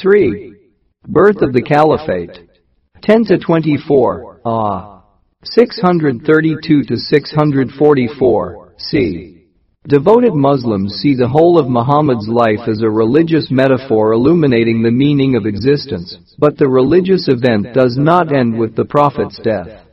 3. Birth of the Caliphate. 10 to 24, Ah. 632 to 644, c. Devoted Muslims see the whole of Muhammad's life as a religious metaphor illuminating the meaning of existence, but the religious event does not end with the Prophet's death.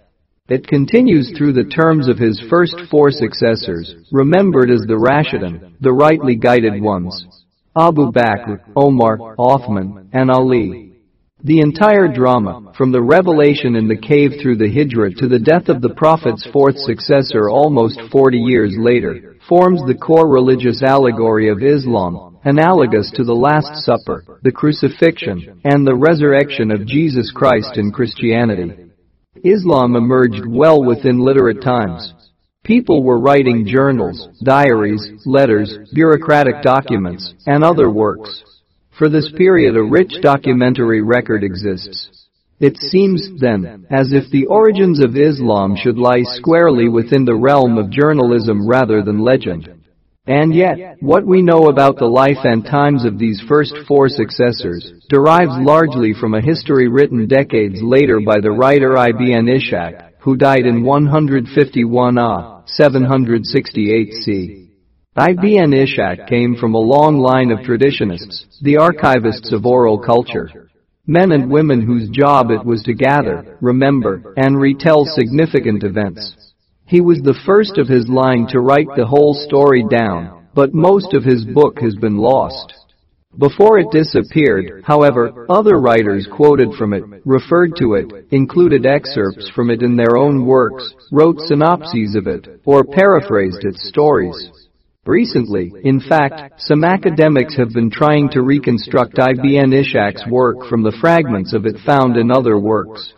It continues through the terms of his first four successors, remembered as the Rashidun, the rightly guided ones. Abu Bakr, Omar, Othman, and Ali. The entire drama, from the revelation in the cave through the Hijra to the death of the Prophet's fourth successor almost 40 years later, forms the core religious allegory of Islam, analogous to the Last Supper, the crucifixion, and the resurrection of Jesus Christ in Christianity. Islam emerged well within literate times. People were writing journals, diaries, letters, bureaucratic documents, and other works. For this period a rich documentary record exists. It seems, then, as if the origins of Islam should lie squarely within the realm of journalism rather than legend. And yet, what we know about the life and times of these first four successors derives largely from a history written decades later by the writer Ibn Ishaq, who died in 151 AH, 768 c. Ibn Ishaq came from a long line of traditionists, the archivists of oral culture. Men and women whose job it was to gather, remember, and retell significant events. He was the first of his line to write the whole story down, but most of his book has been lost. Before it disappeared, however, other writers quoted from it, referred to it, included excerpts from it in their own works, wrote synopses of it, or paraphrased its stories. Recently, in fact, some academics have been trying to reconstruct Ibn Ishaq's work from the fragments of it found in other works.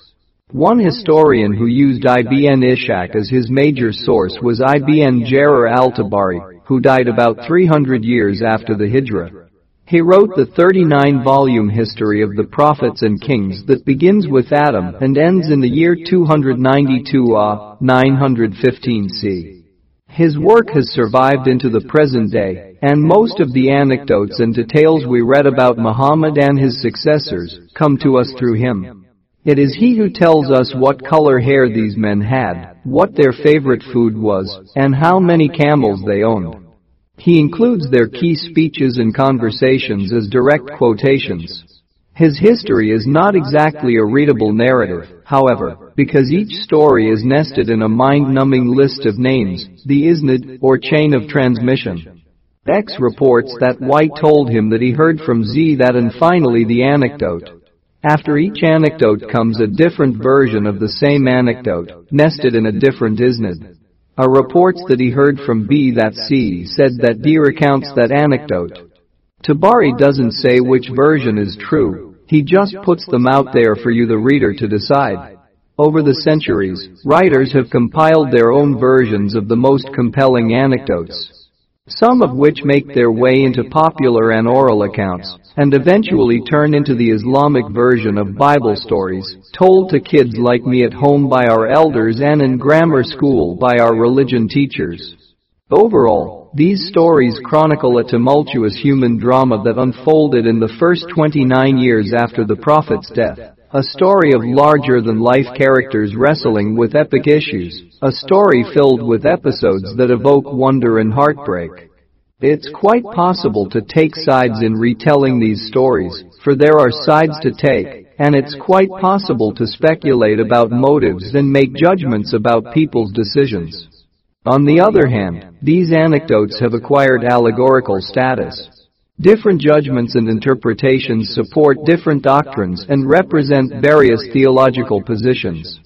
One historian who used Ibn Ishaq as his major source was Ibn Jarir al-Tabari, who died about 300 years after the Hijra. He wrote the 39-volume history of the prophets and kings that begins with Adam and ends in the year 292 AH, 915 c. His work has survived into the present day, and most of the anecdotes and details we read about Muhammad and his successors come to us through him. It is he who tells us what color hair these men had, what their favorite food was, and how many camels they owned. He includes their key speeches and conversations as direct quotations. His history is not exactly a readable narrative, however, because each story is nested in a mind-numbing list of names, the isnad, or chain of transmission. X reports that Y told him that he heard from Z that and finally the anecdote. After each anecdote comes a different version of the same anecdote, nested in a different isnad. A reports that he heard from B that C said that D recounts that anecdote. Tabari doesn't say which version is true, he just puts them out there for you the reader to decide. Over the centuries, writers have compiled their own versions of the most compelling anecdotes some of which make their way into popular and oral accounts, and eventually turn into the Islamic version of Bible stories, told to kids like me at home by our elders and in grammar school by our religion teachers. Overall, these stories chronicle a tumultuous human drama that unfolded in the first 29 years after the Prophet's death. A story of larger-than-life characters wrestling with epic issues. A story filled with episodes that evoke wonder and heartbreak. It's quite possible to take sides in retelling these stories, for there are sides to take, and it's quite possible to speculate about motives and make judgments about people's decisions. On the other hand, these anecdotes have acquired allegorical status. Different judgments and interpretations support different doctrines and represent various theological positions.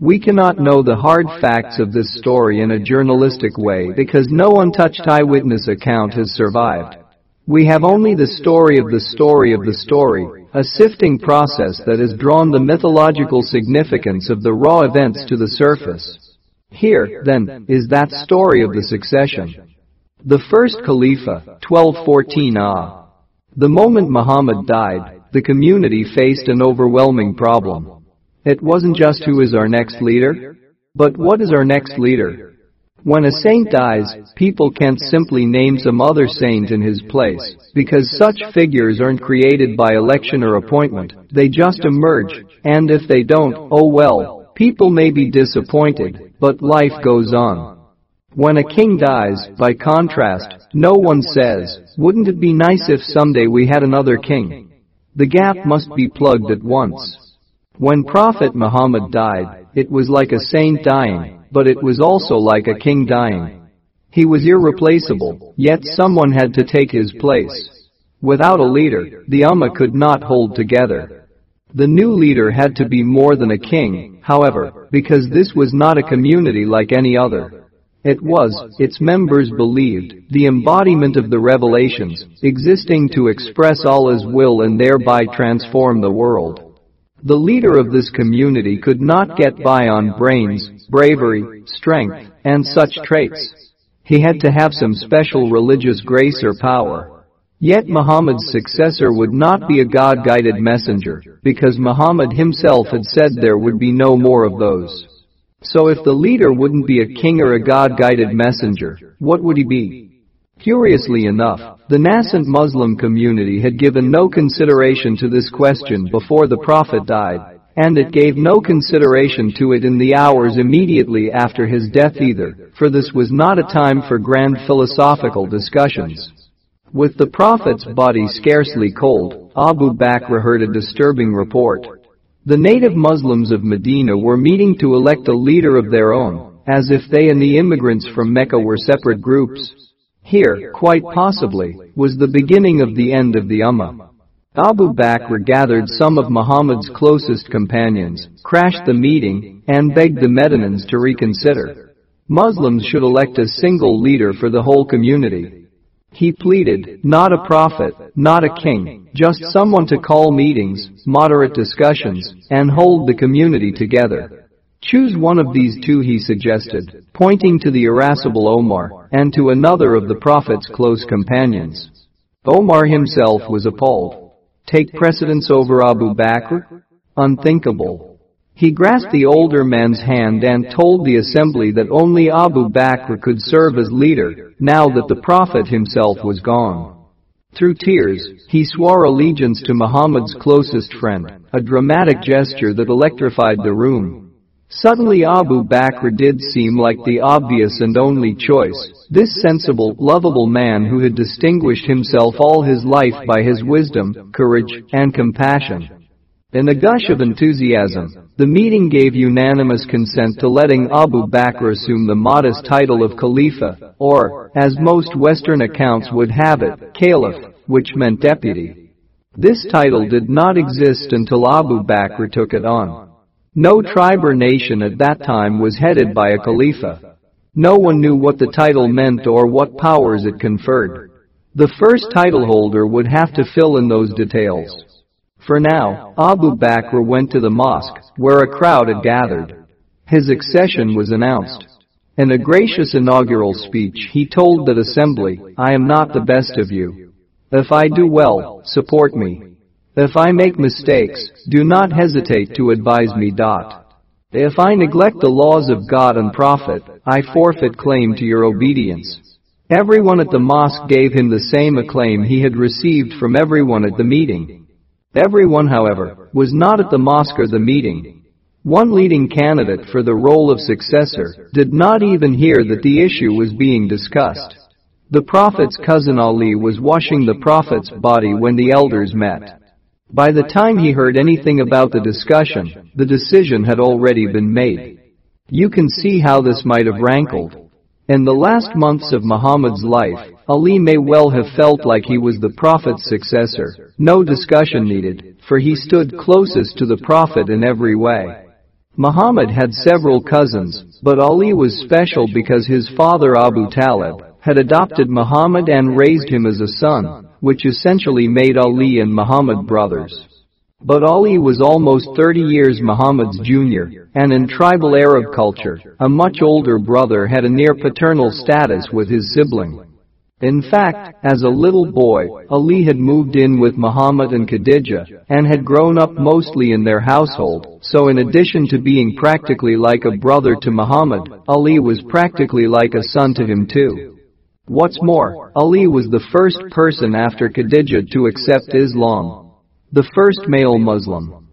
We cannot know the hard facts of this story in a journalistic way because no untouched eyewitness account has survived. We have only the story of the story of the story, a sifting process that has drawn the mythological significance of the raw events to the surface. Here, then, is that story of the succession. The first Khalifa, 1214 Ah. The moment Muhammad died, the community faced an overwhelming problem. It wasn't just who is our next leader, but what is our next leader? When a saint dies, people can't simply name some other saint in his place, because such figures aren't created by election or appointment, they just emerge, and if they don't, oh well, people may be disappointed, but life goes on. When a king dies, by contrast, no one says, wouldn't it be nice if someday we had another king? The gap must be plugged at once. When Prophet Muhammad died, it was like a saint dying, but it was also like a king dying. He was irreplaceable, yet someone had to take his place. Without a leader, the Ummah could not hold together. The new leader had to be more than a king, however, because this was not a community like any other. It was, its members believed, the embodiment of the revelations, existing to express Allah's will and thereby transform the world. The leader of this community could not get by on brains, bravery, strength, and such traits. He had to have some special religious grace or power. Yet Muhammad's successor would not be a God-guided messenger, because Muhammad himself had said there would be no more of those. So if the leader wouldn't be a king or a God-guided messenger, what would he be? Curiously enough, the nascent Muslim community had given no consideration to this question before the Prophet died, and it gave no consideration to it in the hours immediately after his death either, for this was not a time for grand philosophical discussions. With the Prophet's body scarcely cold, Abu Bakr heard a disturbing report. The native Muslims of Medina were meeting to elect a leader of their own, as if they and the immigrants from Mecca were separate groups. Here, quite possibly, was the beginning of the end of the Ummah. Abu Bakr gathered some of Muhammad's closest companions, crashed the meeting, and begged the Medinans to reconsider. Muslims should elect a single leader for the whole community. He pleaded, not a prophet, not a king, just someone to call meetings, moderate discussions, and hold the community together. Choose one of these two he suggested, pointing to the irascible Omar, and to another of the Prophet's close companions. Omar himself was appalled. Take precedence over Abu Bakr? Unthinkable. He grasped the older man's hand and told the assembly that only Abu Bakr could serve as leader, now that the Prophet himself was gone. Through tears, he swore allegiance to Muhammad's closest friend, a dramatic gesture that electrified the room. Suddenly Abu Bakr did seem like the obvious and only choice, this sensible, lovable man who had distinguished himself all his life by his wisdom, courage, and compassion. In a gush of enthusiasm, the meeting gave unanimous consent to letting Abu Bakr assume the modest title of Khalifa, or, as most Western accounts would have it, Caliph, which meant deputy. This title did not exist until Abu Bakr took it on. No tribe or nation at that time was headed by a Khalifa. No one knew what the title meant or what powers it conferred. The first title holder would have to fill in those details. For now, Abu Bakr went to the mosque, where a crowd had gathered. His accession was announced. In a gracious inaugural speech, he told that assembly, I am not the best of you. If I do well, support me. If I make mistakes, do not hesitate to advise me. If I neglect the laws of God and Prophet, I forfeit claim to your obedience. Everyone at the mosque gave him the same acclaim he had received from everyone at the meeting. Everyone, however, was not at the mosque or the meeting. One leading candidate for the role of successor did not even hear that the issue was being discussed. The Prophet's cousin Ali was washing the Prophet's body when the elders met. By the time he heard anything about the discussion, the decision had already been made. You can see how this might have rankled. In the last months of Muhammad's life, Ali may well have felt like he was the Prophet's successor. No discussion needed, for he stood closest to the Prophet in every way. Muhammad had several cousins, but Ali was special because his father Abu Talib had adopted Muhammad and raised him as a son which essentially made Ali and Muhammad brothers. But Ali was almost 30 years Muhammad's junior, and in tribal Arab culture, a much older brother had a near paternal status with his sibling. In fact, as a little boy, Ali had moved in with Muhammad and Khadija and had grown up mostly in their household, so in addition to being practically like a brother to Muhammad, Ali was practically like a son to him too. What's more, Ali was the first person after Khadija to accept Islam. The first male Muslim.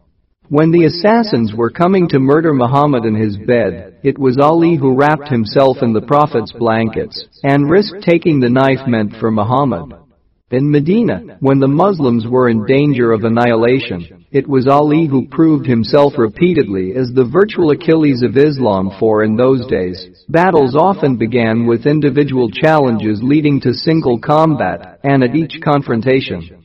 When the assassins were coming to murder Muhammad in his bed, it was Ali who wrapped himself in the Prophet's blankets and risked taking the knife meant for Muhammad. In Medina, when the Muslims were in danger of annihilation, it was Ali who proved himself repeatedly as the virtual Achilles of Islam for in those days, battles often began with individual challenges leading to single combat, and at each confrontation,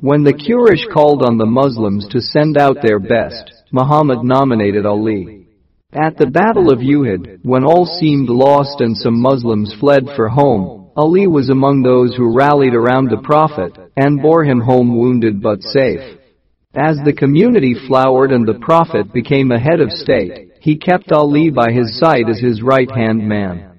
when the Quraysh called on the Muslims to send out their best, Muhammad nominated Ali. At the Battle of Uhud, when all seemed lost and some Muslims fled for home, Ali was among those who rallied around the Prophet and bore him home wounded but safe. As the community flowered and the Prophet became a head of state, he kept Ali by his side as his right-hand man.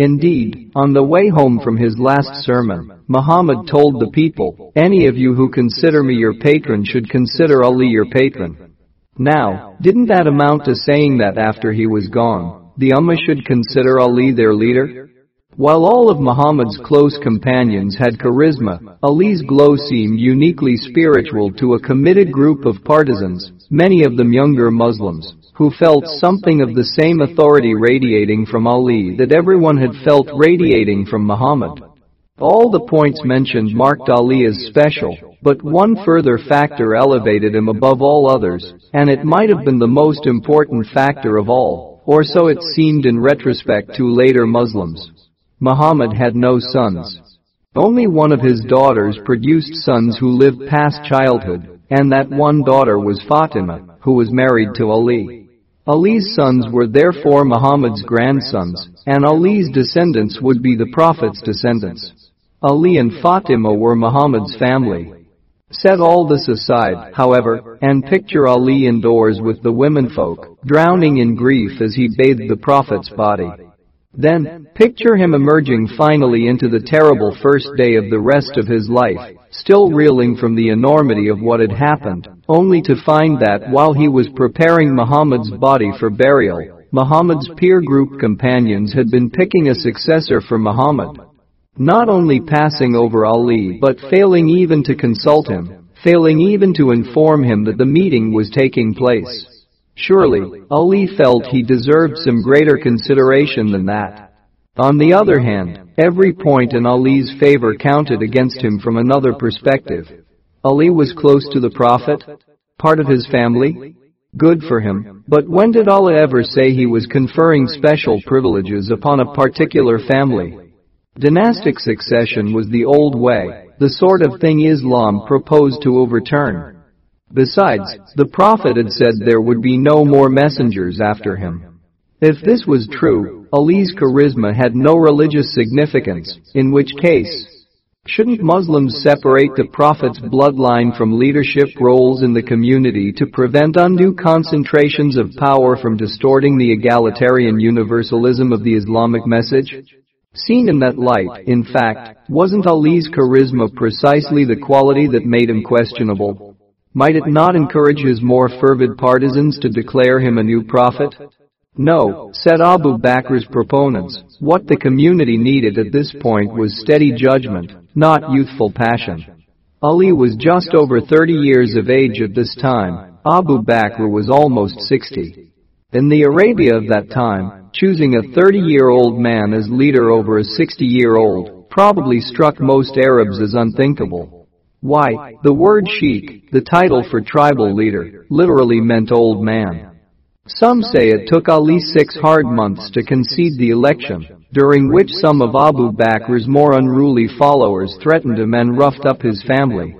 Indeed, on the way home from his last sermon, Muhammad told the people, any of you who consider me your patron should consider Ali your patron. Now, didn't that amount to saying that after he was gone, the Ummah should consider Ali their leader? While all of Muhammad's close companions had charisma, Ali's glow seemed uniquely spiritual to a committed group of partisans, many of them younger Muslims who felt something of the same authority radiating from Ali that everyone had felt radiating from Muhammad. All the points mentioned marked Ali as special, but one further factor elevated him above all others, and it might have been the most important factor of all, or so it seemed in retrospect to later Muslims. Muhammad had no sons. Only one of his daughters produced sons who lived past childhood, and that one daughter was Fatima, who was married to Ali. Ali's sons were therefore Muhammad's grandsons, and Ali's descendants would be the Prophet's descendants. Ali and Fatima were Muhammad's family. Set all this aside, however, and picture Ali indoors with the womenfolk, drowning in grief as he bathed the Prophet's body. Then, picture him emerging finally into the terrible first day of the rest of his life, still reeling from the enormity of what had happened, only to find that while he was preparing Muhammad's body for burial, Muhammad's peer group companions had been picking a successor for Muhammad. Not only passing over Ali but failing even to consult him, failing even to inform him that the meeting was taking place. Surely, Ali felt he deserved some greater consideration than that. On the other hand, every point in Ali's favor counted against him from another perspective. Ali was close to the Prophet, part of his family. Good for him, but when did Allah ever say he was conferring special privileges upon a particular family? Dynastic succession was the old way, the sort of thing Islam proposed to overturn. Besides, the Prophet had said there would be no more messengers after him. If this was true, Ali's charisma had no religious significance, in which case, shouldn't Muslims separate the Prophet's bloodline from leadership roles in the community to prevent undue concentrations of power from distorting the egalitarian universalism of the Islamic message? Seen in that light, in fact, wasn't Ali's charisma precisely the quality that made him questionable? Might it not encourage his more fervid partisans to declare him a new prophet? No, said Abu Bakr's proponents, what the community needed at this point was steady judgment, not youthful passion. Ali was just over 30 years of age at this time, Abu Bakr was almost 60. In the Arabia of that time, choosing a 30-year-old man as leader over a 60-year-old probably struck most Arabs as unthinkable. Why, the word sheikh, the title for tribal leader, literally meant old man. Some say it took Ali six hard months to concede the election, during which some of Abu Bakr's more unruly followers threatened him and roughed up his family.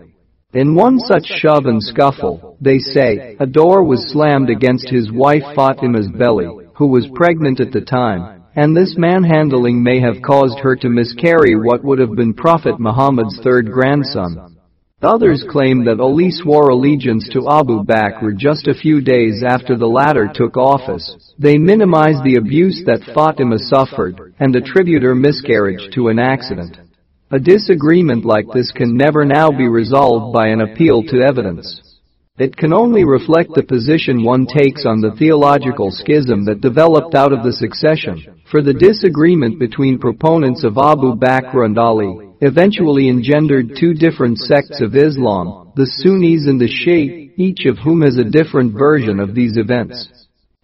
In one such shove and scuffle, they say, a door was slammed against his wife Fatima's belly, who was pregnant at the time, and this manhandling may have caused her to miscarry what would have been Prophet Muhammad's third grandson. Others claim that Ali swore allegiance to Abu Bakr just a few days after the latter took office. They minimize the abuse that Fatima suffered and attribute her miscarriage to an accident. A disagreement like this can never now be resolved by an appeal to evidence. It can only reflect the position one takes on the theological schism that developed out of the succession, for the disagreement between proponents of Abu Bakr and Ali eventually engendered two different sects of Islam, the Sunnis and the Shia, each of whom has a different version of these events.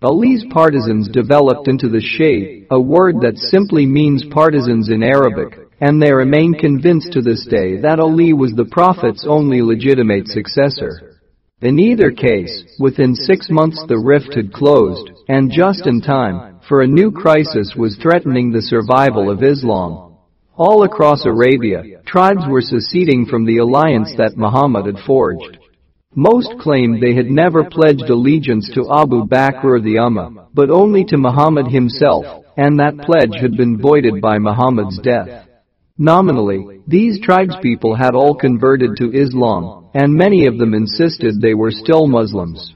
Ali's partisans developed into the Shia, a word that simply means partisans in Arabic, and they remain convinced to this day that Ali was the Prophet's only legitimate successor. In either case, within six months the rift had closed, and just in time, for a new crisis was threatening the survival of Islam. All across Arabia, tribes were seceding from the alliance that Muhammad had forged. Most claimed they had never pledged allegiance to Abu Bakr or the Ummah, but only to Muhammad himself, and that pledge had been voided by Muhammad's death. Nominally, these tribespeople had all converted to Islam, and many of them insisted they were still Muslims.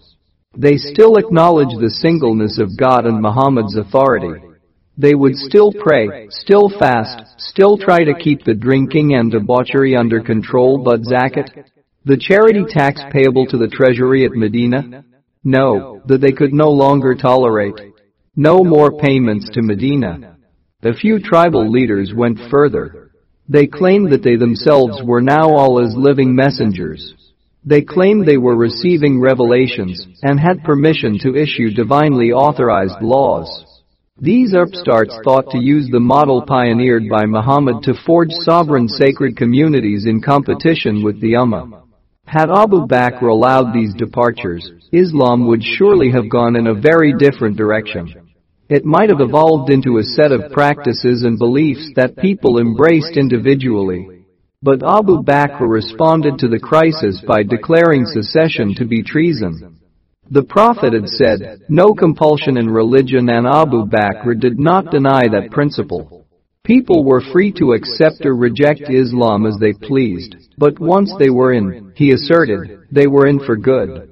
They still acknowledged the singleness of God and Muhammad's authority. They would still pray, still fast, still try to keep the drinking and debauchery under control but zakat? The charity tax payable to the treasury at Medina? No, that they could no longer tolerate. No more payments to Medina. A few tribal leaders went further. They claimed that they themselves were now all as living messengers. They claimed they were receiving revelations and had permission to issue divinely authorized laws. These upstarts thought to use the model pioneered by Muhammad to forge sovereign sacred communities in competition with the Ummah. Had Abu Bakr allowed these departures, Islam would surely have gone in a very different direction. It might have evolved into a set of practices and beliefs that people embraced individually. But Abu Bakr responded to the crisis by declaring secession to be treason. The Prophet had said, no compulsion in religion and Abu Bakr did not deny that principle. People were free to accept or reject Islam as they pleased, but once they were in, he asserted, they were in for good.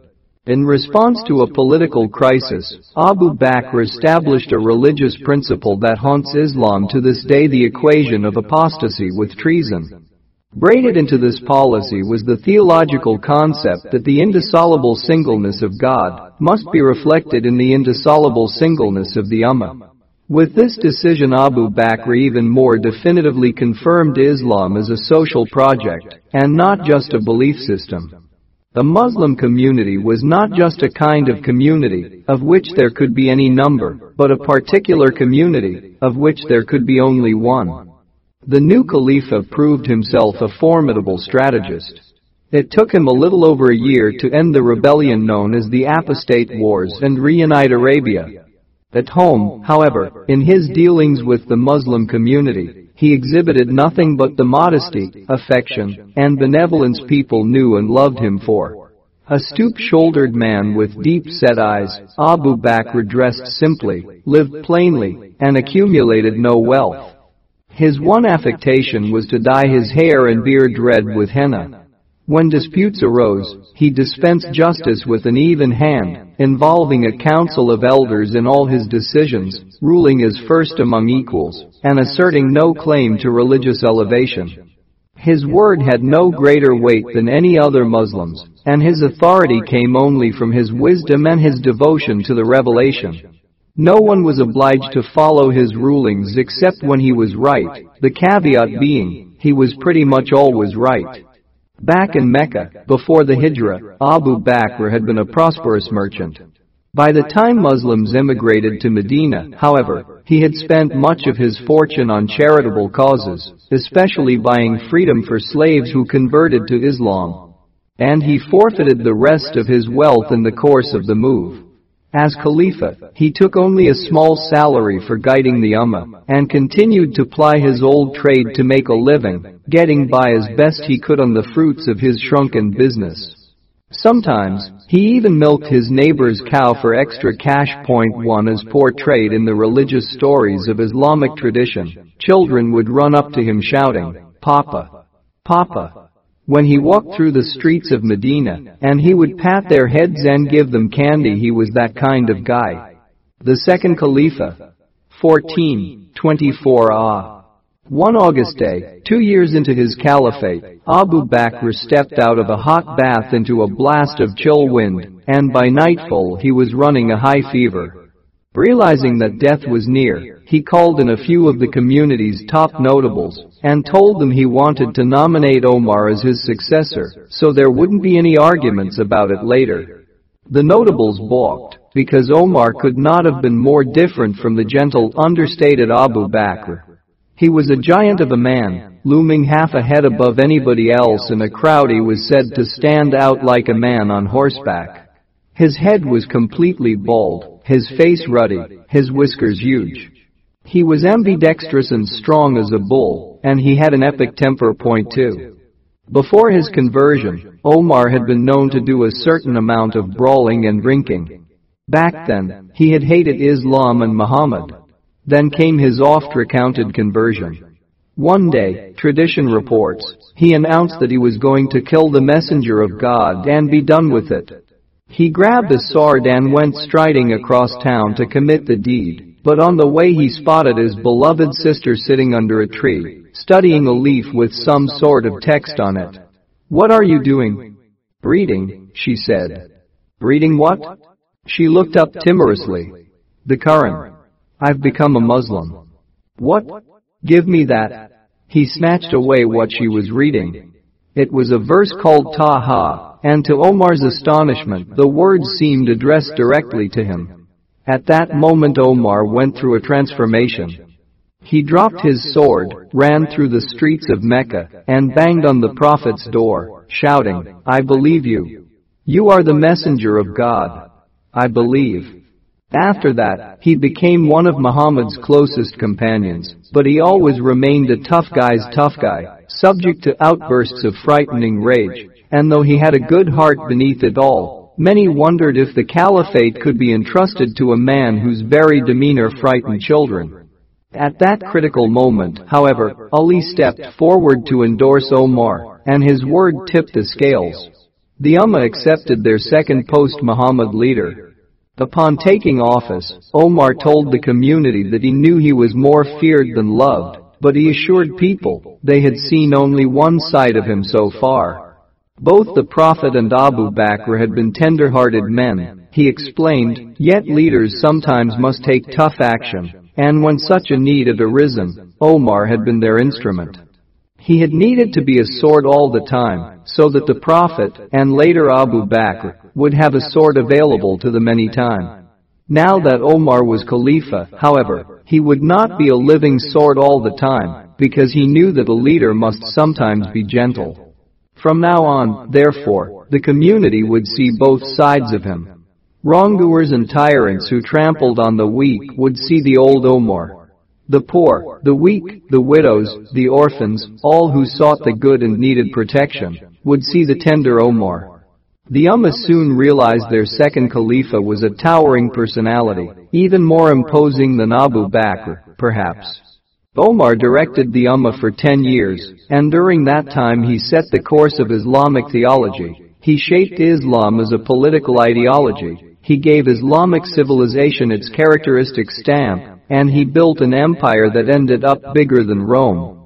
In response to a political crisis, Abu Bakr established a religious principle that haunts Islam to this day the equation of apostasy with treason. Braided into this policy was the theological concept that the indissoluble singleness of God must be reflected in the indissoluble singleness of the Ummah. With this decision Abu Bakr even more definitively confirmed Islam as a social project and not just a belief system. The Muslim community was not just a kind of community, of which there could be any number, but a particular community, of which there could be only one. The new Khalifa proved himself a formidable strategist. It took him a little over a year to end the rebellion known as the Apostate Wars and reunite Arabia. At home, however, in his dealings with the Muslim community, he exhibited nothing but the modesty, affection, and benevolence people knew and loved him for. A stoop-shouldered man with deep-set eyes, Abu Bakr dressed simply, lived plainly, and accumulated no wealth. His one affectation was to dye his hair and beard red with henna. When disputes arose, he dispensed justice with an even hand, involving a council of elders in all his decisions, ruling as first among equals, and asserting no claim to religious elevation. His word had no greater weight than any other Muslim's, and his authority came only from his wisdom and his devotion to the revelation. No one was obliged to follow his rulings except when he was right, the caveat being, he was pretty much always right. Back in Mecca, before the Hijrah, Abu Bakr had been a prosperous merchant. By the time Muslims immigrated to Medina, however, he had spent much of his fortune on charitable causes, especially buying freedom for slaves who converted to Islam. And he forfeited the rest of his wealth in the course of the move. As Khalifa, he took only a small salary for guiding the Ummah and continued to ply his old trade to make a living, getting by as best he could on the fruits of his shrunken business. Sometimes, he even milked his neighbor's cow for extra cash. Point one as portrayed in the religious stories of Islamic tradition, children would run up to him shouting, Papa! Papa! When he walked through the streets of Medina, and he would pat their heads and give them candy he was that kind of guy. The second Khalifa. 14, 24 Ah. One August day, two years into his caliphate, Abu Bakr stepped out of a hot bath into a blast of chill wind, and by nightfall he was running a high fever. Realizing that death was near, he called in a few of the community's top notables and told them he wanted to nominate Omar as his successor so there wouldn't be any arguments about it later. The notables balked because Omar could not have been more different from the gentle, understated Abu Bakr. He was a giant of a man, looming half a head above anybody else in a crowd he was said to stand out like a man on horseback. His head was completely bald, his face ruddy, his whiskers huge. He was ambidextrous and strong as a bull, and he had an epic temper point too. Before his conversion, Omar had been known to do a certain amount of brawling and drinking. Back then, he had hated Islam and Muhammad, then came his oft-recounted conversion. One day, tradition reports, he announced that he was going to kill the messenger of God and be done with it. He grabbed a sword and went striding across town to commit the deed, but on the way he spotted his beloved sister sitting under a tree, studying a leaf with some sort of text on it. What are you doing? Reading, she said. Reading what? She looked up timorously. The Quran. I've become a Muslim. What? Give me that. He snatched away what she was reading. It was a verse called Taha, and to Omar's astonishment, the words seemed addressed directly to him. At that moment Omar went through a transformation. He dropped his sword, ran through the streets of Mecca, and banged on the Prophet's door, shouting, I believe you. You are the messenger of God. I believe. After that, he became one of Muhammad's closest companions, but he always remained a tough guy's tough guy, subject to outbursts of frightening rage, and though he had a good heart beneath it all, many wondered if the caliphate could be entrusted to a man whose very demeanor frightened children. At that critical moment, however, Ali stepped forward to endorse Omar, and his word tipped the scales. The Ummah accepted their second post-Muhammad leader, Upon taking office, Omar told the community that he knew he was more feared than loved, but he assured people they had seen only one side of him so far. Both the Prophet and Abu Bakr had been tender-hearted men, he explained, yet leaders sometimes must take tough action, and when such a need had arisen, Omar had been their instrument. He had needed to be a sword all the time, so that the Prophet, and later Abu Bakr, would have a sword available to them any time. Now that Omar was Khalifa, however, he would not be a living sword all the time, because he knew that a leader must sometimes be gentle. From now on, therefore, the community would see both sides of him. Wrongdoers and tyrants who trampled on the weak would see the old Omar. The poor, the weak, the widows, the orphans, all who sought the good and needed protection, would see the tender Omar. The Ummah soon realized their second Khalifa was a towering personality, even more imposing than Abu Bakr, perhaps. Omar directed the Ummah for 10 years, and during that time he set the course of Islamic theology. He shaped Islam as a political ideology. He gave Islamic civilization its characteristic stamp, and he built an empire that ended up bigger than Rome.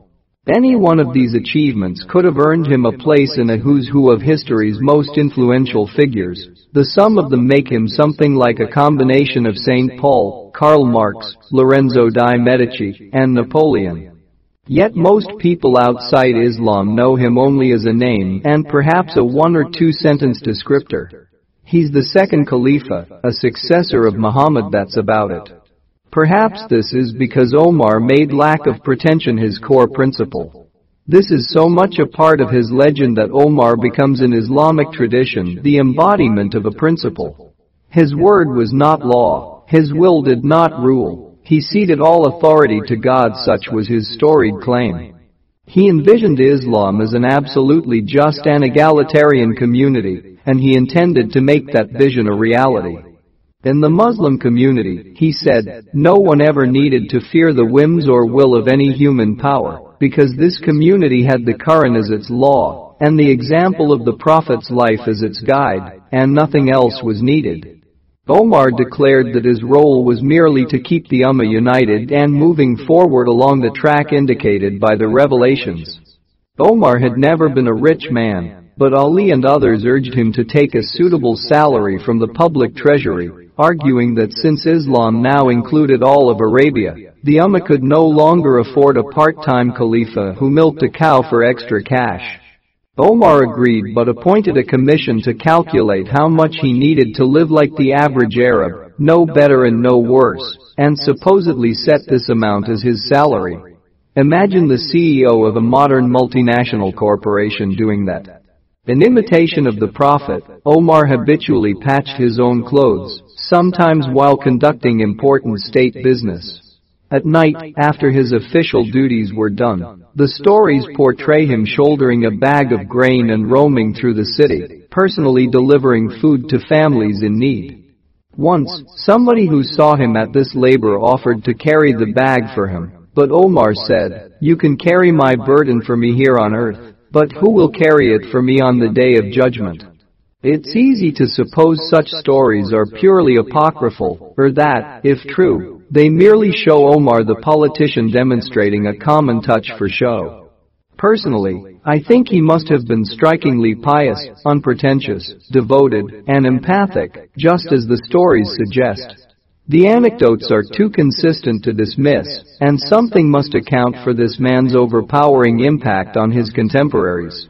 Any one of these achievements could have earned him a place in a who's who of history's most influential figures. The sum of them make him something like a combination of St. Paul, Karl Marx, Lorenzo di Medici, and Napoleon. Yet most people outside Islam know him only as a name and perhaps a one or two sentence descriptor. He's the second Khalifa, a successor of Muhammad that's about it. Perhaps this is because Omar made lack of pretension his core principle. This is so much a part of his legend that Omar becomes in Islamic tradition the embodiment of a principle. His word was not law, his will did not rule, he ceded all authority to God such was his storied claim. He envisioned Islam as an absolutely just and egalitarian community, and he intended to make that vision a reality. In the Muslim community, he said, no one ever needed to fear the whims or will of any human power, because this community had the Quran as its law, and the example of the Prophet's life as its guide, and nothing else was needed. Omar declared that his role was merely to keep the Ummah united and moving forward along the track indicated by the revelations. Omar had never been a rich man, but Ali and others urged him to take a suitable salary from the public treasury, arguing that since Islam now included all of Arabia, the Ummah could no longer afford a part-time Khalifa who milked a cow for extra cash. Omar agreed but appointed a commission to calculate how much he needed to live like the average Arab, no better and no worse, and supposedly set this amount as his salary. Imagine the CEO of a modern multinational corporation doing that. In imitation of the Prophet, Omar habitually patched his own clothes, sometimes while conducting important state business. At night, after his official duties were done, the stories portray him shouldering a bag of grain and roaming through the city, personally delivering food to families in need. Once, somebody who saw him at this labor offered to carry the bag for him, but Omar said, You can carry my burden for me here on earth, but who will carry it for me on the day of judgment? It's easy to suppose such stories are purely apocryphal, or that, if true, they merely show Omar the politician demonstrating a common touch for show. Personally, I think he must have been strikingly pious, unpretentious, devoted, and empathic, just as the stories suggest. The anecdotes are too consistent to dismiss, and something must account for this man's overpowering impact on his contemporaries.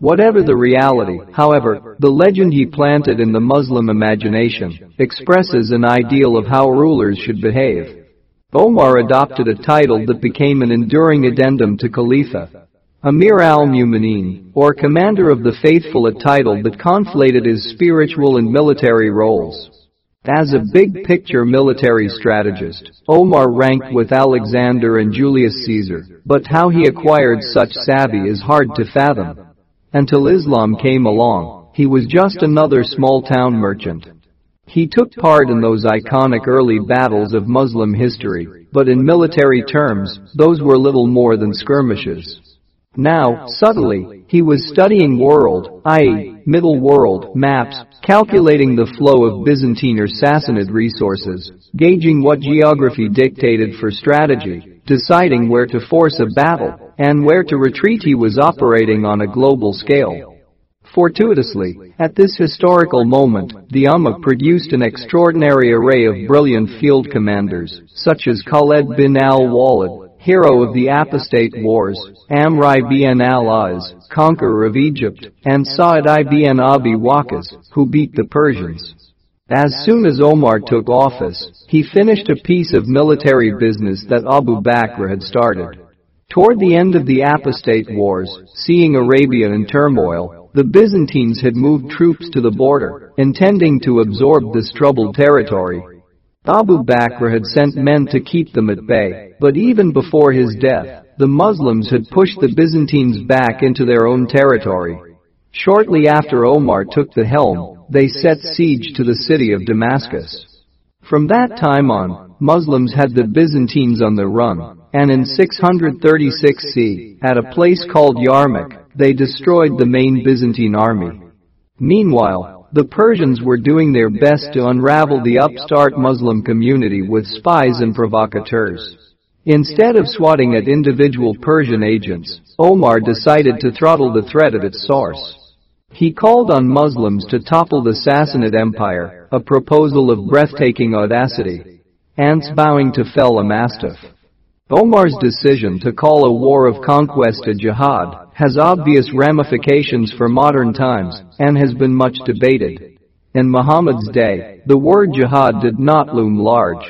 Whatever the reality, however, the legend he planted in the Muslim imagination expresses an ideal of how rulers should behave. Omar adopted a title that became an enduring addendum to Khalifa. Amir al-Mu'mineen, or Commander of the Faithful a title that conflated his spiritual and military roles. As a big-picture military strategist, Omar ranked with Alexander and Julius Caesar, but how he acquired such savvy is hard to fathom. Until Islam came along, he was just another small-town merchant. He took part in those iconic early battles of Muslim history, but in military terms, those were little more than skirmishes. Now, subtly, he was studying world, i.e., Middle World, maps, calculating the flow of Byzantine or Sassanid resources, gauging what geography dictated for strategy, deciding where to force a battle, and where to retreat he was operating on a global scale. Fortuitously, at this historical moment, the Ummah produced an extraordinary array of brilliant field commanders, such as Khaled bin al-Walid, hero of the apostate wars, Amr ibn al-Az, conqueror of Egypt, and Sa'd ibn Abi Waqqas, who beat the Persians. As soon as Omar took office, he finished a piece of military business that Abu Bakr had started. Toward the end of the apostate wars, seeing Arabia in turmoil, the Byzantines had moved troops to the border, intending to absorb this troubled territory. Abu Bakr had sent men to keep them at bay, but even before his death, the Muslims had pushed the Byzantines back into their own territory. Shortly after Omar took the helm, they set siege to the city of Damascus. From that time on, Muslims had the Byzantines on the run, and in 636 C, at a place called Yarmouk, they destroyed the main Byzantine army. Meanwhile, the Persians were doing their best to unravel the upstart Muslim community with spies and provocateurs. Instead of swatting at individual Persian agents, Omar decided to throttle the threat at its source. He called on Muslims to topple the Sassanid Empire, a proposal of breathtaking audacity. Ants bowing to fell a mastiff. Omar's decision to call a war of conquest a jihad has obvious ramifications for modern times and has been much debated. In Muhammad's day, the word jihad did not loom large.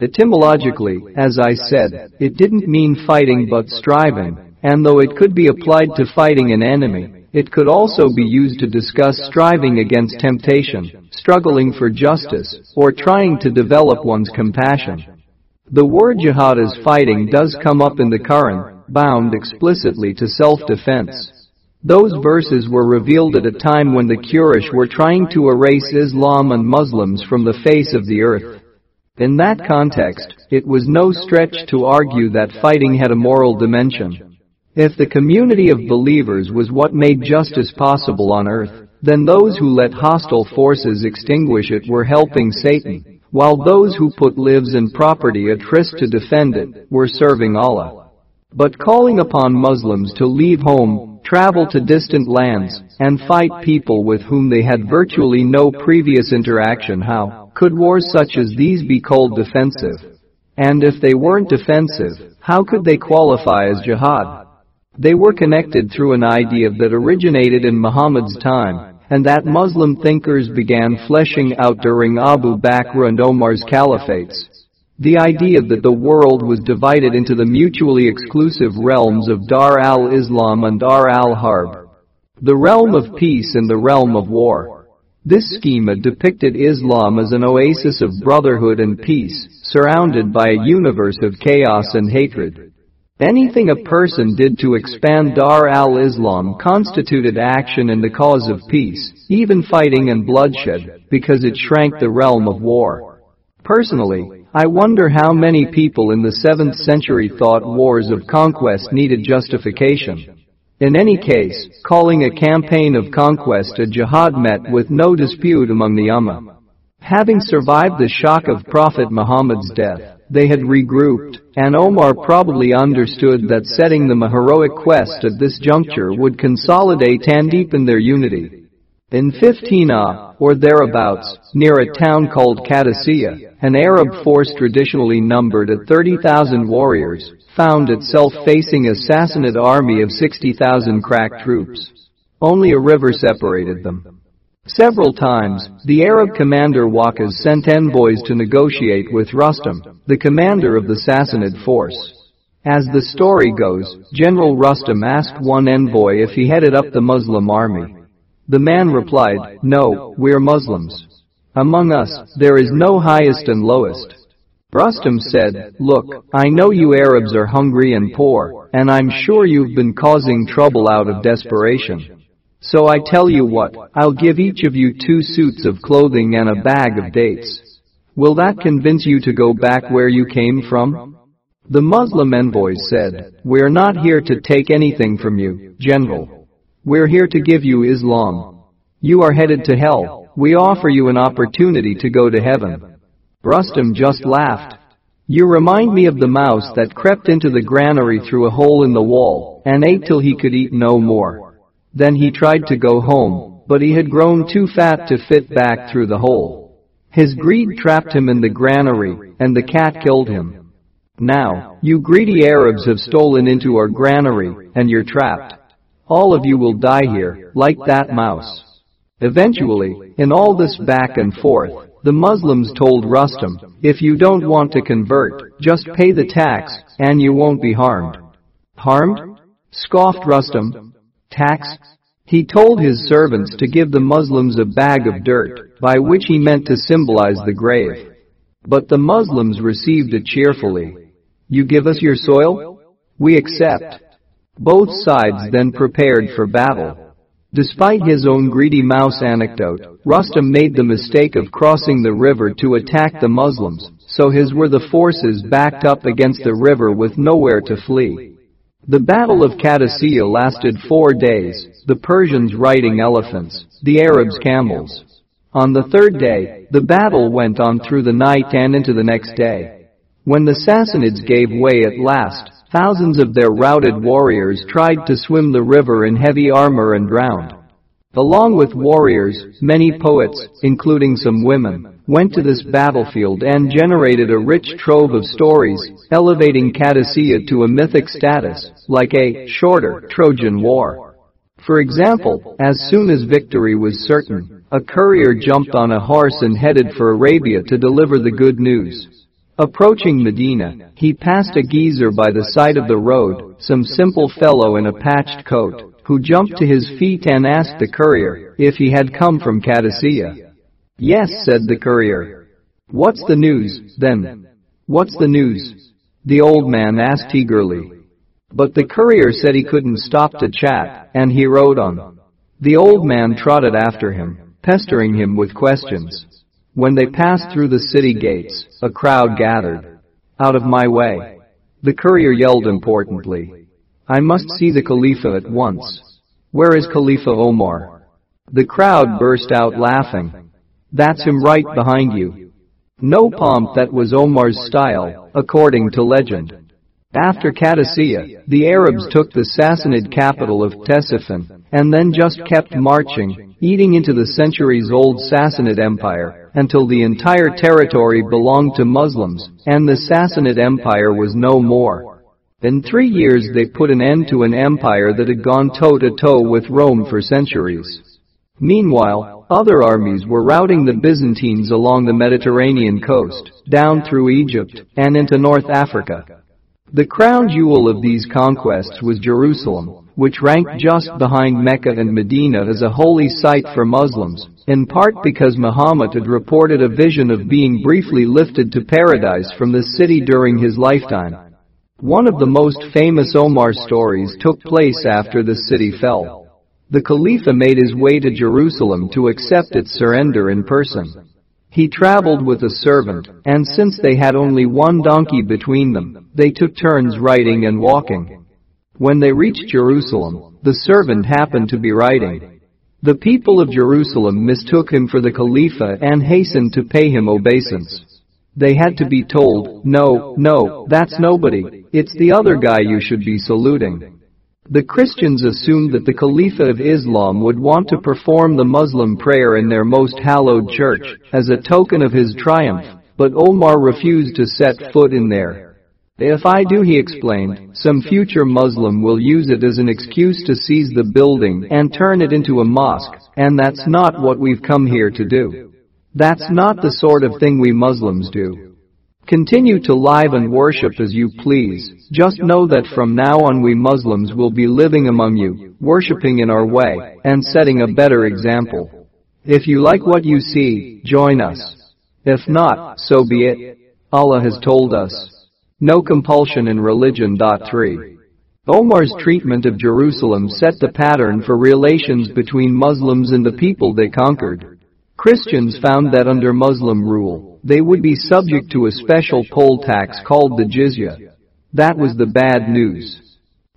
Etymologically, as I said, it didn't mean fighting but striving, and though it could be applied to fighting an enemy, it could also be used to discuss striving against temptation, struggling for justice, or trying to develop one's compassion. The word jihad as fighting does come up in the Quran, bound explicitly to self-defense. Those verses were revealed at a time when the Quraysh were trying to erase Islam and Muslims from the face of the earth. In that context, it was no stretch to argue that fighting had a moral dimension. If the community of believers was what made justice possible on earth, then those who let hostile forces extinguish it were helping Satan, while those who put lives and property at risk to defend it were serving Allah. But calling upon Muslims to leave home, travel to distant lands, and fight people with whom they had virtually no previous interaction how could wars such as these be called defensive? And if they weren't defensive, how could they qualify as jihad? They were connected through an idea that originated in Muhammad's time, and that Muslim thinkers began fleshing out during Abu Bakr and Omar's caliphates. The idea that the world was divided into the mutually exclusive realms of Dar al-Islam and Dar al-Harb. The realm of peace and the realm of war. This schema depicted Islam as an oasis of brotherhood and peace, surrounded by a universe of chaos and hatred. Anything a person did to expand Dar al-Islam constituted action in the cause of peace, even fighting and bloodshed, because it shrank the realm of war. Personally, I wonder how many people in the 7th century thought wars of conquest needed justification. In any case, calling a campaign of conquest a jihad met with no dispute among the Ummah. Having survived the shock of Prophet Muhammad's death, they had regrouped, and Omar probably understood that setting them a heroic quest at this juncture would consolidate and deepen their unity. In 15 Ah, or thereabouts, near a town called Qadisiyah, an Arab force traditionally numbered at 30,000 warriors, found itself facing a Sassanid army of 60,000 crack troops. Only a river separated them. Several times, the Arab commander Waqas sent envoys to negotiate with Rustam, the commander of the Sassanid force. As the story goes, General Rustam asked one envoy if he headed up the Muslim army. The man replied, No, we're Muslims. Among us, there is no highest and lowest. Rustam said, Look, I know you Arabs are hungry and poor, and I'm sure you've been causing trouble out of desperation. So I tell you what, I'll give each of you two suits of clothing and a bag of dates. Will that convince you to go back where you came from? The Muslim envoys said, We're not here to take anything from you, General. We're here to give you Islam. You are headed to hell. We offer you an opportunity to go to heaven. Rustam just laughed. You remind me of the mouse that crept into the granary through a hole in the wall and ate till he could eat no more. Then he tried to go home, but he had grown too fat to fit back through the hole. His greed trapped him in the granary, and the cat killed him. Now, you greedy Arabs have stolen into our granary, and you're trapped. All of you will die here, like that mouse. Eventually, in all this back and forth, the Muslims told Rustam, if you don't want to convert, just pay the tax, and you won't be harmed. Harmed? Scoffed Rustam. Tax? He told his servants to give the Muslims a bag of dirt, by which he meant to symbolize the grave. But the Muslims received it cheerfully. You give us your soil? We accept. Both sides then prepared for battle. Despite his own greedy mouse anecdote, Rustam made the mistake of crossing the river to attack the Muslims, so his were the forces backed up against the river with nowhere to flee. The Battle of Qadisiyah lasted four days, the Persians riding elephants, the Arabs camels. On the third day, the battle went on through the night and into the next day. When the Sassanids gave way at last, Thousands of their routed warriors tried to swim the river in heavy armor and drowned. Along with warriors, many poets, including some women, went to this battlefield and generated a rich trove of stories, elevating Qadisiyah to a mythic status, like a shorter Trojan War. For example, as soon as victory was certain, a courier jumped on a horse and headed for Arabia to deliver the good news. Approaching Medina, he passed a geezer by the side of the road, some simple fellow in a patched coat, who jumped to his feet and asked the courier if he had come from Qadisiyah. Yes, said the courier. What's the news, then? What's the news? The old man asked eagerly. But the courier said he couldn't stop to chat, and he rode on. The old man trotted after him, pestering him with questions. When they passed through the city gates, a crowd gathered. Out of my way. The courier yelled importantly. I must see the Khalifa at once. Where is Khalifa Omar? The crowd burst out laughing. That's him right behind you. No pomp that was Omar's style, according to legend. After Qadisiyah, the Arabs took the Sassanid capital of Ctesiphon, and then just kept marching, eating into the centuries-old Sassanid Empire, until the entire territory belonged to Muslims, and the Sassanid Empire was no more. In three years they put an end to an empire that had gone toe-to-toe -to -toe with Rome for centuries. Meanwhile, other armies were routing the Byzantines along the Mediterranean coast, down through Egypt, and into North Africa. The crown jewel of these conquests was Jerusalem, which ranked just behind Mecca and Medina as a holy site for Muslims, in part because Muhammad had reported a vision of being briefly lifted to paradise from the city during his lifetime. One of the most famous Omar stories took place after the city fell. The Khalifa made his way to Jerusalem to accept its surrender in person. He traveled with a servant, and since they had only one donkey between them, they took turns riding and walking. When they reached Jerusalem, the servant happened to be riding. The people of Jerusalem mistook him for the Khalifa and hastened to pay him obeisance. They had to be told, no, no, that's nobody, it's the other guy you should be saluting. The Christians assumed that the Khalifa of Islam would want to perform the Muslim prayer in their most hallowed church as a token of his triumph, but Omar refused to set foot in there. If I do, he explained, some future Muslim will use it as an excuse to seize the building and turn it into a mosque, and that's not what we've come here to do. That's not the sort of thing we Muslims do. Continue to live and worship as you please, just know that from now on we Muslims will be living among you, worshipping in our way, and setting a better example. If you like what you see, join us. If not, so be it. Allah has told us. No compulsion in religion. 3. Omar's treatment of Jerusalem set the pattern for relations between Muslims and the people they conquered. Christians found that under Muslim rule, they would be subject to a special poll tax called the jizya. That was the bad news.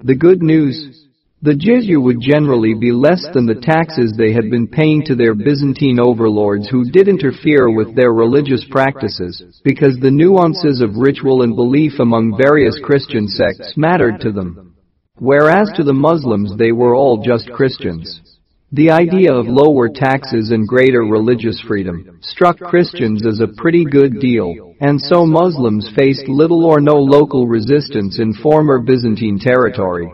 The good news? The jizya would generally be less than the taxes they had been paying to their Byzantine overlords who did interfere with their religious practices, because the nuances of ritual and belief among various Christian sects mattered to them. Whereas to the Muslims they were all just Christians. The idea of lower taxes and greater religious freedom struck Christians as a pretty good deal, and so Muslims faced little or no local resistance in former Byzantine territory.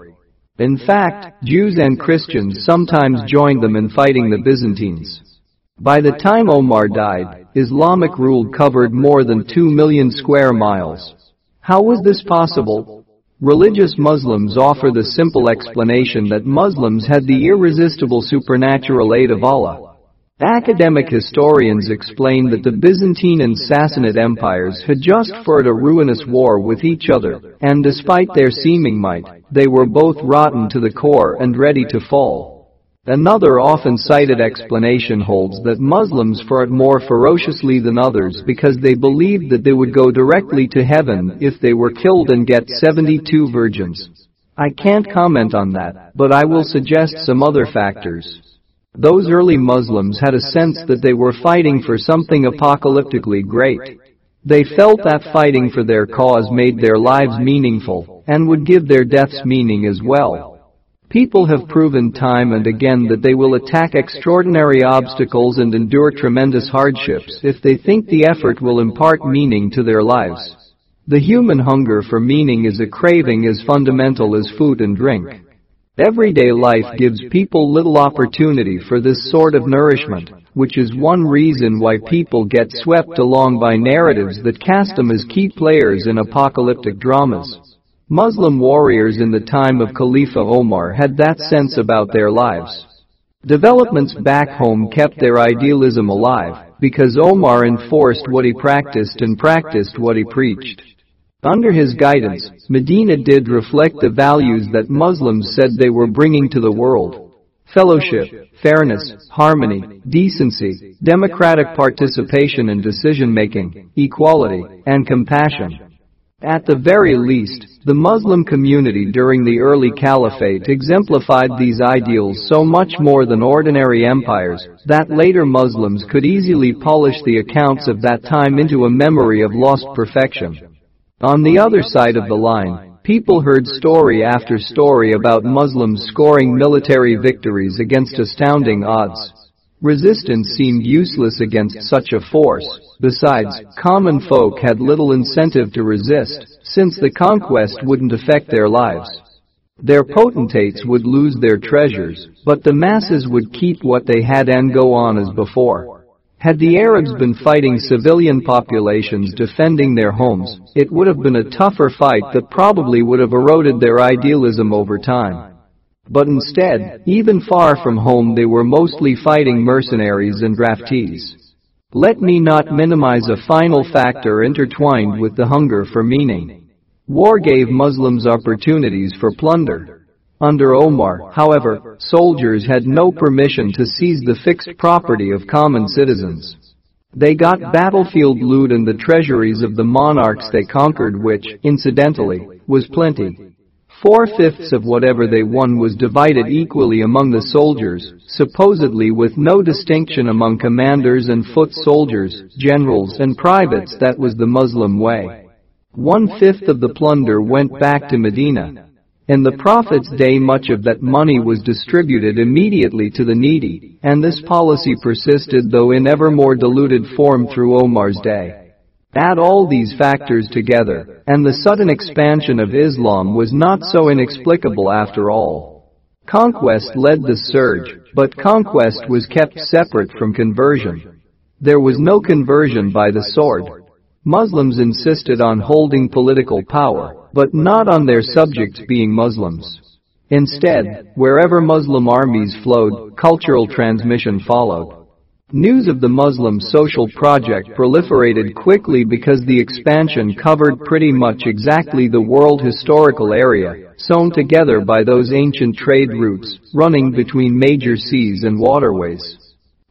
In fact, Jews and Christians sometimes joined them in fighting the Byzantines. By the time Omar died, Islamic rule covered more than 2 million square miles. How was this possible? Religious Muslims offer the simple explanation that Muslims had the irresistible supernatural aid of Allah. Academic historians explain that the Byzantine and Sassanid empires had just fought a ruinous war with each other, and despite their seeming might, they were both rotten to the core and ready to fall. Another often cited explanation holds that Muslims fought more ferociously than others because they believed that they would go directly to heaven if they were killed and get 72 virgins. I can't comment on that, but I will suggest some other factors. Those early Muslims had a sense that they were fighting for something apocalyptically great. They felt that fighting for their cause made their lives meaningful and would give their deaths meaning as well. People have proven time and again that they will attack extraordinary obstacles and endure tremendous hardships if they think the effort will impart meaning to their lives. The human hunger for meaning is a craving as fundamental as food and drink. Everyday life gives people little opportunity for this sort of nourishment, which is one reason why people get swept along by narratives that cast them as key players in apocalyptic dramas. Muslim warriors in the time of Khalifa Omar had that sense about their lives. Developments back home kept their idealism alive because Omar enforced what he practiced and practiced what he preached. Under his guidance, Medina did reflect the values that Muslims said they were bringing to the world. Fellowship, fairness, harmony, decency, democratic participation in decision-making, equality, and compassion. At the very least, the Muslim community during the early caliphate exemplified these ideals so much more than ordinary empires that later Muslims could easily polish the accounts of that time into a memory of lost perfection. On the other side of the line, people heard story after story about Muslims scoring military victories against astounding odds. Resistance seemed useless against such a force. Besides, common folk had little incentive to resist, since the conquest wouldn't affect their lives. Their potentates would lose their treasures, but the masses would keep what they had and go on as before. Had the Arabs been fighting civilian populations defending their homes, it would have been a tougher fight that probably would have eroded their idealism over time. But instead, even far from home they were mostly fighting mercenaries and draftees. Let me not minimize a final factor intertwined with the hunger for meaning. War gave Muslims opportunities for plunder. Under Omar, however, soldiers had no permission to seize the fixed property of common citizens. They got battlefield loot and the treasuries of the monarchs they conquered which, incidentally, was plenty. Four-fifths of whatever they won was divided equally among the soldiers, supposedly with no distinction among commanders and foot soldiers, generals and privates that was the Muslim way. One-fifth of the plunder went back to Medina. In the Prophet's day much of that money was distributed immediately to the needy, and this policy persisted though in ever more diluted form through Omar's day. Add all these factors together, and the sudden expansion of Islam was not so inexplicable after all. Conquest led the surge, but conquest was kept separate from conversion. There was no conversion by the sword. Muslims insisted on holding political power, but not on their subjects being Muslims. Instead, wherever Muslim armies flowed, cultural transmission followed. News of the Muslim social project proliferated quickly because the expansion covered pretty much exactly the world historical area, sewn together by those ancient trade routes running between major seas and waterways.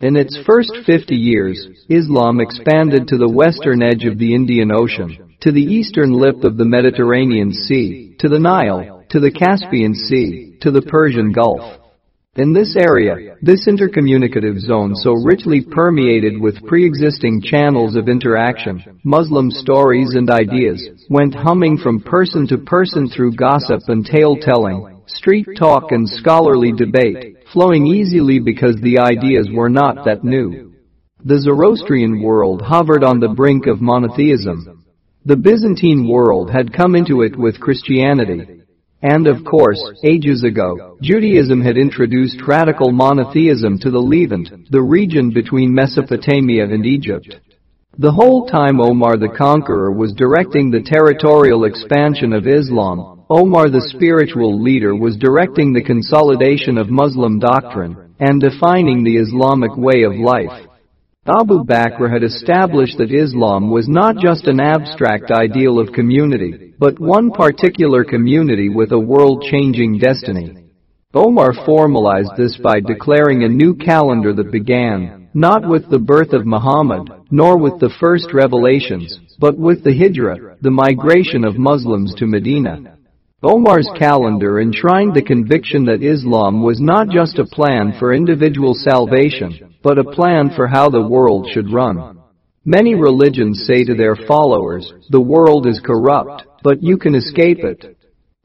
In its first 50 years, Islam expanded to the western edge of the Indian Ocean, to the eastern lip of the Mediterranean Sea, to the Nile, to the Caspian Sea, to the Persian Gulf. In this area, this intercommunicative zone so richly permeated with pre-existing channels of interaction, Muslim stories and ideas, went humming from person to person through gossip and tale-telling, street talk and scholarly debate, flowing easily because the ideas were not that new. The Zoroastrian world hovered on the brink of monotheism. The Byzantine world had come into it with Christianity, and of course, ages ago, Judaism had introduced radical monotheism to the Levant, the region between Mesopotamia and Egypt. The whole time Omar the Conqueror was directing the territorial expansion of Islam, Omar the spiritual leader was directing the consolidation of Muslim doctrine and defining the Islamic way of life. Abu Bakr had established that Islam was not just an abstract ideal of community, but one particular community with a world-changing destiny. Omar formalized this by declaring a new calendar that began, not with the birth of Muhammad, nor with the first revelations, but with the Hijra, the migration of Muslims to Medina. Omar's calendar enshrined the conviction that Islam was not just a plan for individual salvation, but a plan for how the world should run. Many religions say to their followers, the world is corrupt, but you can escape it.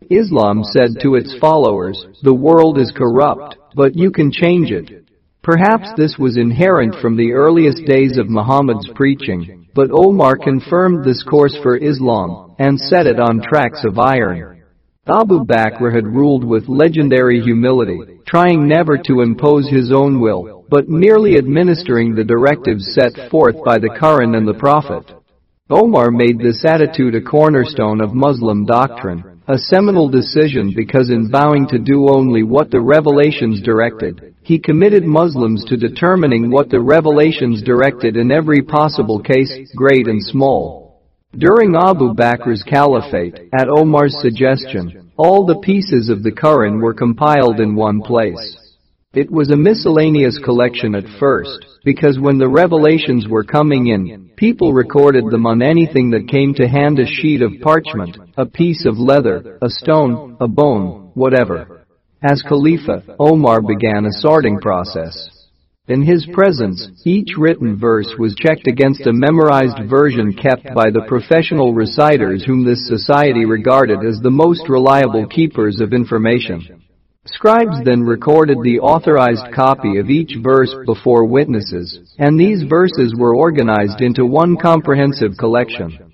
Islam said to its followers, the world is corrupt, but you can change it. Perhaps this was inherent from the earliest days of Muhammad's preaching, but Omar confirmed this course for Islam and set it on tracks of iron. Abu Bakr had ruled with legendary humility, trying never to impose his own will, but merely administering the directives set forth by the Quran and the Prophet. Omar made this attitude a cornerstone of Muslim doctrine, a seminal decision because in vowing to do only what the revelations directed, he committed Muslims to determining what the revelations directed in every possible case, great and small. During Abu Bakr's caliphate, at Omar's suggestion, all the pieces of the Quran were compiled in one place. It was a miscellaneous collection at first, because when the revelations were coming in, people recorded them on anything that came to hand a sheet of parchment, a piece of leather, a stone, a bone, whatever. As Khalifa, Omar began a sorting process. In his presence, each written verse was checked against a memorized version kept by the professional reciters whom this society regarded as the most reliable keepers of information. Scribes then recorded the authorized copy of each verse before witnesses, and these verses were organized into one comprehensive collection.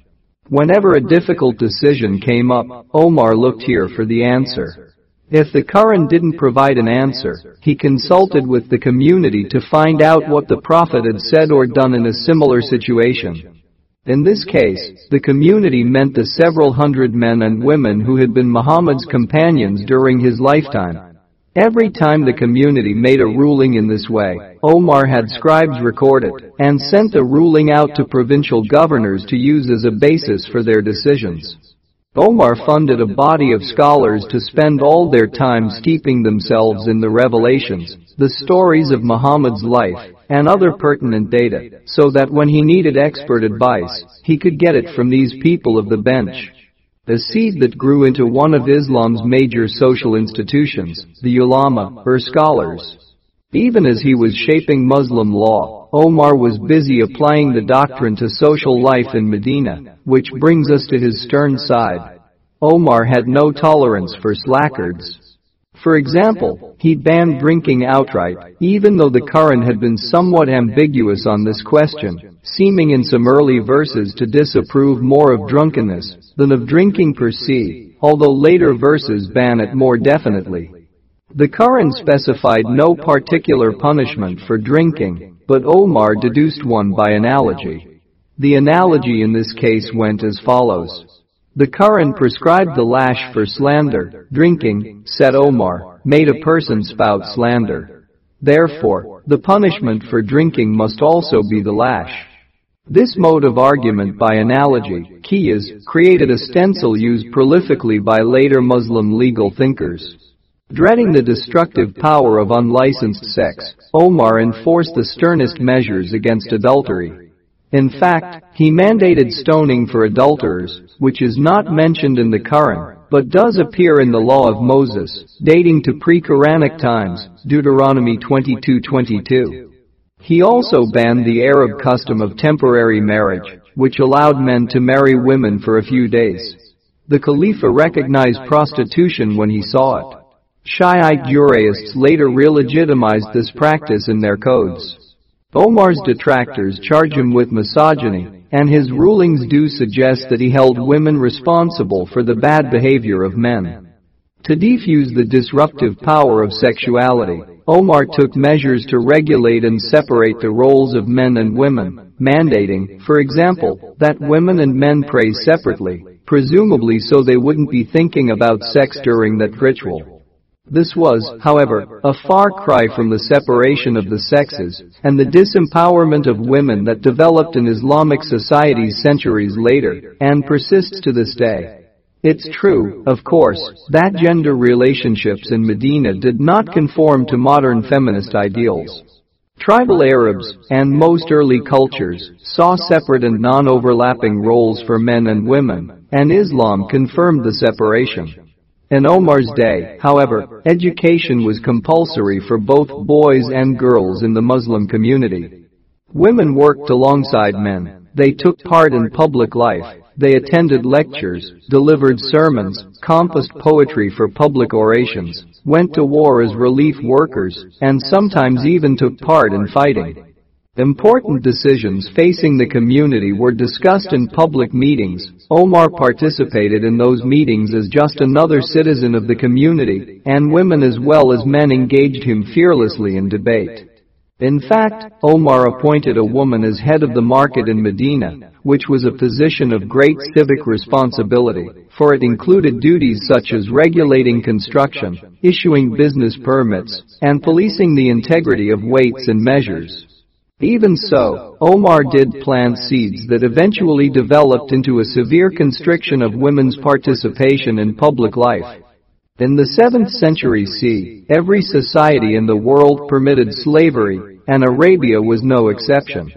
Whenever a difficult decision came up, Omar looked here for the answer. If the Quran didn't provide an answer, he consulted with the community to find out what the Prophet had said or done in a similar situation. In this case, the community meant the several hundred men and women who had been Muhammad's companions during his lifetime. Every time the community made a ruling in this way, Omar had scribes record it and sent the ruling out to provincial governors to use as a basis for their decisions. Omar funded a body of scholars to spend all their time steeping themselves in the revelations, the stories of Muhammad's life, and other pertinent data, so that when he needed expert advice, he could get it from these people of the bench. A seed that grew into one of Islam's major social institutions, the ulama, or scholars. Even as he was shaping Muslim law, Omar was busy applying the doctrine to social life in Medina, which brings us to his stern side. Omar had no tolerance for slackers. For example, he banned drinking outright, even though the Quran had been somewhat ambiguous on this question, seeming in some early verses to disapprove more of drunkenness than of drinking per se, although later verses ban it more definitely. The Quran specified no particular punishment for drinking, but Omar deduced one by analogy. The analogy in this case went as follows. The Quran prescribed the lash for slander, drinking, said Omar, made a person spout slander. Therefore, the punishment for drinking must also be the lash. This mode of argument by analogy, qiyas, created a stencil used prolifically by later Muslim legal thinkers. Dreading the destructive power of unlicensed sex, Omar enforced the sternest measures against adultery. In fact, he mandated stoning for adulterers, which is not mentioned in the Quran, but does appear in the law of Moses, dating to pre-Quranic times, Deuteronomy 22:22. He also banned the Arab custom of temporary marriage, which allowed men to marry women for a few days. The Khalifa recognized prostitution when he saw it. Shiite jurists later re-legitimized this practice in their codes. Omar's detractors charge him with misogyny, and his rulings do suggest that he held women responsible for the bad behavior of men. To defuse the disruptive power of sexuality, Omar took measures to regulate and separate the roles of men and women, mandating, for example, that women and men pray separately, presumably so they wouldn't be thinking about sex during that ritual. This was, however, a far cry from the separation of the sexes and the disempowerment of women that developed in Islamic societies centuries later and persists to this day. It's true, of course, that gender relationships in Medina did not conform to modern feminist ideals. Tribal Arabs, and most early cultures, saw separate and non-overlapping roles for men and women, and Islam confirmed the separation. In Omar's day, however, education was compulsory for both boys and girls in the Muslim community. Women worked alongside men. They took part in public life. They attended lectures, delivered sermons, composed poetry for public orations, went to war as relief workers, and sometimes even took part in fighting. Important decisions facing the community were discussed in public meetings. Omar participated in those meetings as just another citizen of the community, and women as well as men engaged him fearlessly in debate. In fact, Omar appointed a woman as head of the market in Medina, which was a position of great civic responsibility, for it included duties such as regulating construction, issuing business permits, and policing the integrity of weights and measures. Even so, Omar did plant seeds that eventually developed into a severe constriction of women's participation in public life. In the 7th century C, every society in the world permitted slavery, and Arabia was no exception.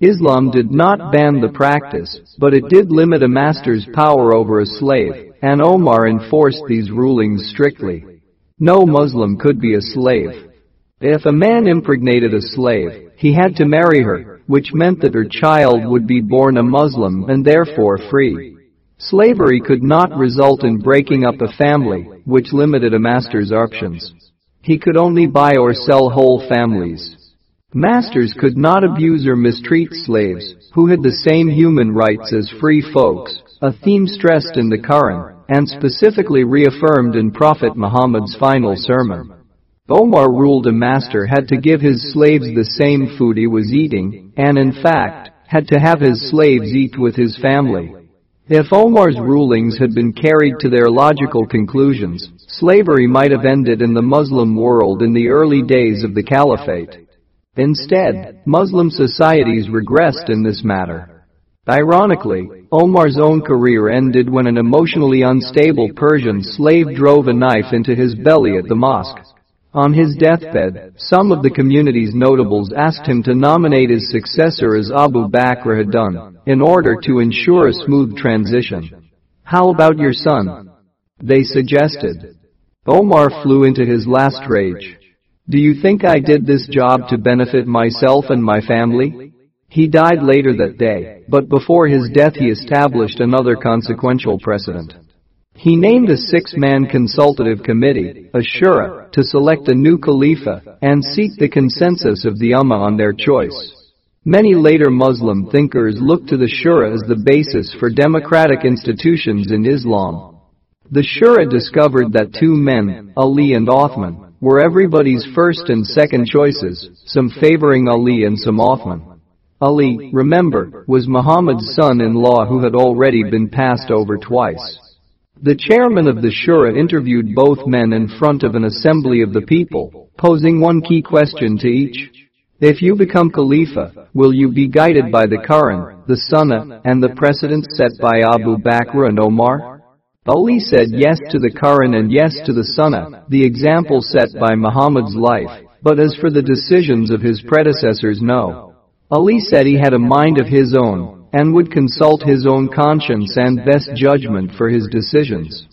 Islam did not ban the practice, but it did limit a master's power over a slave, and Omar enforced these rulings strictly. No Muslim could be a slave. If a man impregnated a slave, he had to marry her, which meant that her child would be born a Muslim and therefore free. Slavery could not result in breaking up a family, which limited a master's options. He could only buy or sell whole families. Masters could not abuse or mistreat slaves, who had the same human rights as free folks, a theme stressed in the Quran, and specifically reaffirmed in Prophet Muhammad's final sermon. Omar ruled a master had to give his slaves the same food he was eating, and in fact, had to have his slaves eat with his family. If Omar's rulings had been carried to their logical conclusions, slavery might have ended in the Muslim world in the early days of the Caliphate. Instead, Muslim societies regressed in this matter. Ironically, Omar's own career ended when an emotionally unstable Persian slave drove a knife into his belly at the mosque. On his deathbed, some of the community's notables asked him to nominate his successor as Abu Bakr had done, in order to ensure a smooth transition. How about your son? They suggested. Omar flew into his last rage. Do you think I did this job to benefit myself and my family? He died later that day, but before his death he established another consequential precedent. He named a six-man consultative committee, a shura, to select a new Khalifa and seek the consensus of the Ummah on their choice. Many later Muslim thinkers looked to the shura as the basis for democratic institutions in Islam. The shura discovered that two men, Ali and Othman, were everybody's first and second choices, some favoring Ali and some Othman. Ali, remember, was Muhammad's son-in-law who had already been passed over twice. The chairman of the Shura interviewed both men in front of an assembly of the people, posing one key question to each. If you become Khalifa, will you be guided by the Quran, the Sunnah, and the precedents set by Abu Bakr and Omar? Ali said yes to the Quran and yes to the Sunnah, the example set by Muhammad's life, but as for the decisions of his predecessors no. Ali said he had a mind of his own, and would consult his own conscience and best judgment for his decisions.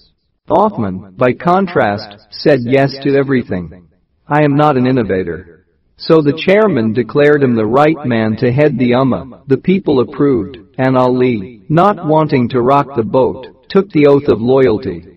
Othman, by contrast, said yes to everything. I am not an innovator. So the chairman declared him the right man to head the Ummah, the people approved, and Ali, not wanting to rock the boat, took the oath of loyalty